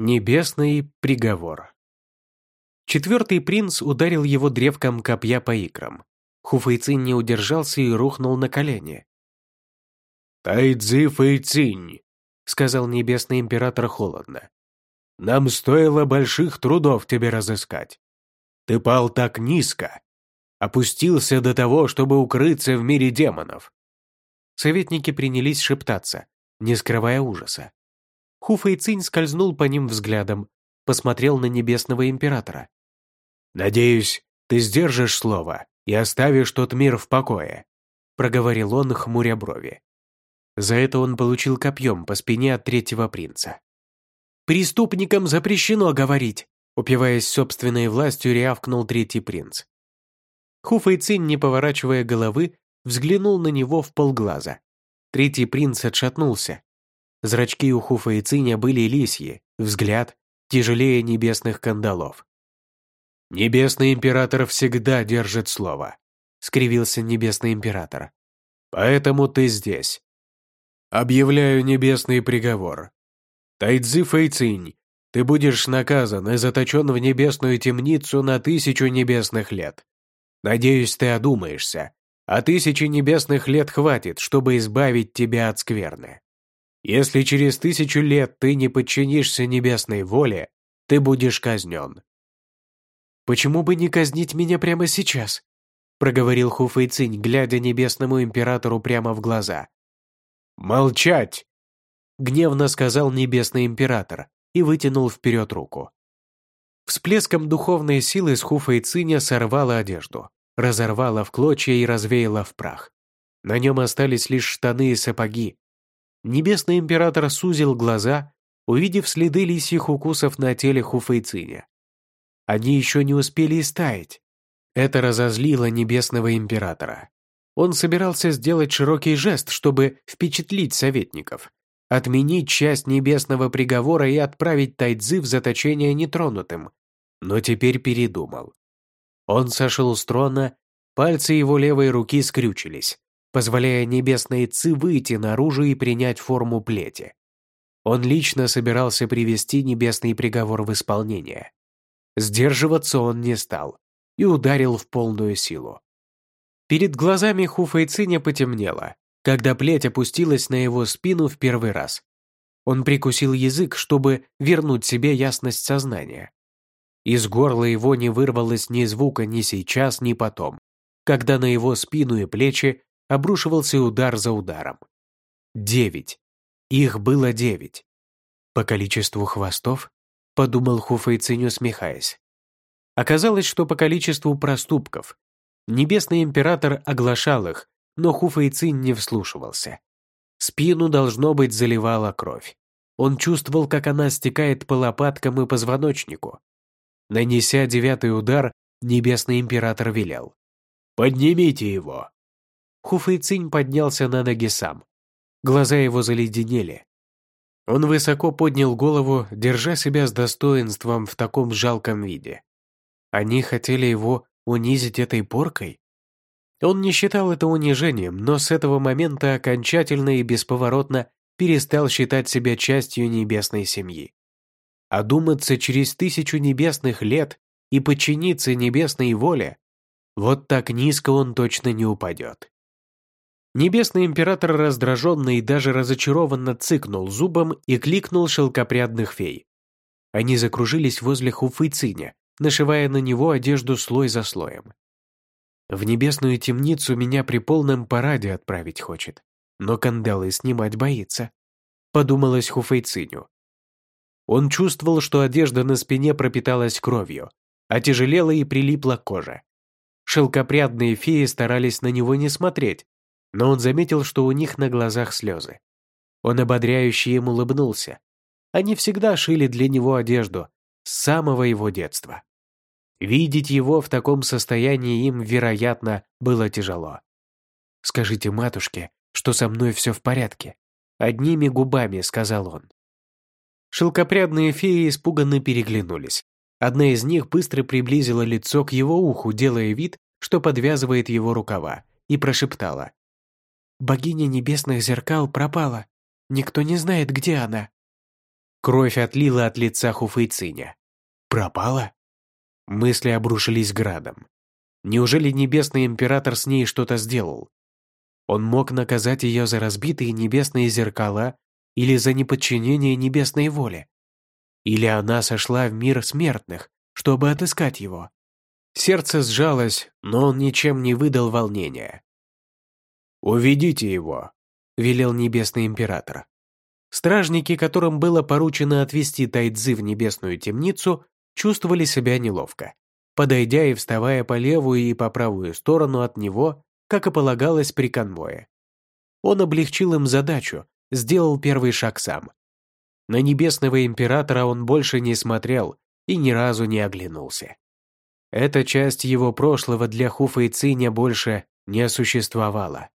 Небесный приговор. Четвертый принц ударил его древком копья по икрам. Хуфэйцинь не удержался и рухнул на колени. «Тайцзи Фэйцинь», — сказал небесный император холодно. «Нам стоило больших трудов тебе разыскать. Ты пал так низко, опустился до того, чтобы укрыться в мире демонов». Советники принялись шептаться, не скрывая ужаса. Ху Фэйцинь скользнул по ним взглядом, посмотрел на небесного императора. «Надеюсь, ты сдержишь слово и оставишь тот мир в покое», проговорил он, хмуря брови. За это он получил копьем по спине от третьего принца. «Преступникам запрещено говорить», упиваясь собственной властью, рявкнул третий принц. Ху Фэйцинь, не поворачивая головы, взглянул на него в полглаза. Третий принц отшатнулся, Зрачки у Хуфа и Циня были лисьи, взгляд тяжелее небесных кандалов. «Небесный император всегда держит слово», — скривился небесный император. «Поэтому ты здесь. Объявляю небесный приговор. Тайцзи Фэйцинь, ты будешь наказан и заточен в небесную темницу на тысячу небесных лет. Надеюсь, ты одумаешься, а тысячи небесных лет хватит, чтобы избавить тебя от скверны. Если через тысячу лет ты не подчинишься небесной воле, ты будешь казнен». «Почему бы не казнить меня прямо сейчас?» проговорил Хуфэйцинь, глядя небесному императору прямо в глаза. «Молчать!» гневно сказал небесный император и вытянул вперед руку. Всплеском духовной силы с Хуфэйциня сорвала одежду, разорвала в клочья и развеяла в прах. На нем остались лишь штаны и сапоги, Небесный император сузил глаза, увидев следы лисьих укусов на теле Хуфейциня. Они еще не успели истаять. Это разозлило небесного императора. Он собирался сделать широкий жест, чтобы впечатлить советников, отменить часть небесного приговора и отправить Тайцзы в заточение нетронутым, но теперь передумал. Он сошел с трона, пальцы его левой руки скрючились позволяя небесной Ци выйти наружу и принять форму плети. Он лично собирался привести небесный приговор в исполнение. Сдерживаться он не стал и ударил в полную силу. Перед глазами Хуфайциня потемнело, когда плеть опустилась на его спину в первый раз. Он прикусил язык, чтобы вернуть себе ясность сознания. Из горла его не вырвалось ни звука ни сейчас, ни потом, когда на его спину и плечи обрушивался удар за ударом. Девять. Их было девять. По количеству хвостов, подумал Хуфейцинь, усмехаясь. Оказалось, что по количеству проступков. Небесный император оглашал их, но Хуфейцинь не вслушивался. Спину, должно быть, заливала кровь. Он чувствовал, как она стекает по лопаткам и позвоночнику. Нанеся девятый удар, небесный император велел. «Поднимите его!» Хуфэйцинь поднялся на ноги сам. Глаза его заледенели. Он высоко поднял голову, держа себя с достоинством в таком жалком виде. Они хотели его унизить этой поркой? Он не считал это унижением, но с этого момента окончательно и бесповоротно перестал считать себя частью небесной семьи. Одуматься через тысячу небесных лет и подчиниться небесной воле, вот так низко он точно не упадет. Небесный император раздраженно и даже разочарованно цыкнул зубом и кликнул шелкопрядных фей. Они закружились возле Хуфыциня, нашивая на него одежду слой за слоем. В небесную темницу меня при полном параде отправить хочет, но кандалы снимать боится, подумалось Хуфейциню. Он чувствовал, что одежда на спине пропиталась кровью, отяжелела и прилипла к коже. Шелкопрядные феи старались на него не смотреть, но он заметил, что у них на глазах слезы. Он ободряюще им улыбнулся. Они всегда шили для него одежду с самого его детства. Видеть его в таком состоянии им, вероятно, было тяжело. «Скажите матушке, что со мной все в порядке», — одними губами сказал он. Шелкопрядные феи испуганно переглянулись. Одна из них быстро приблизила лицо к его уху, делая вид, что подвязывает его рукава, и прошептала. Богиня небесных зеркал пропала. Никто не знает, где она. Кровь отлила от лица Хуфейциня. Пропала? Мысли обрушились градом. Неужели Небесный Император с ней что-то сделал? Он мог наказать ее за разбитые небесные зеркала или за неподчинение небесной воле? Или она сошла в мир смертных, чтобы отыскать его? Сердце сжалось, но он ничем не выдал волнения. «Уведите его», — велел Небесный Император. Стражники, которым было поручено отвести Тайцзы в небесную темницу, чувствовали себя неловко, подойдя и вставая по левую и по правую сторону от него, как и полагалось при конвое. Он облегчил им задачу, сделал первый шаг сам. На небесного императора он больше не смотрел и ни разу не оглянулся. Эта часть его прошлого для Хуфа и Циня больше не существовала.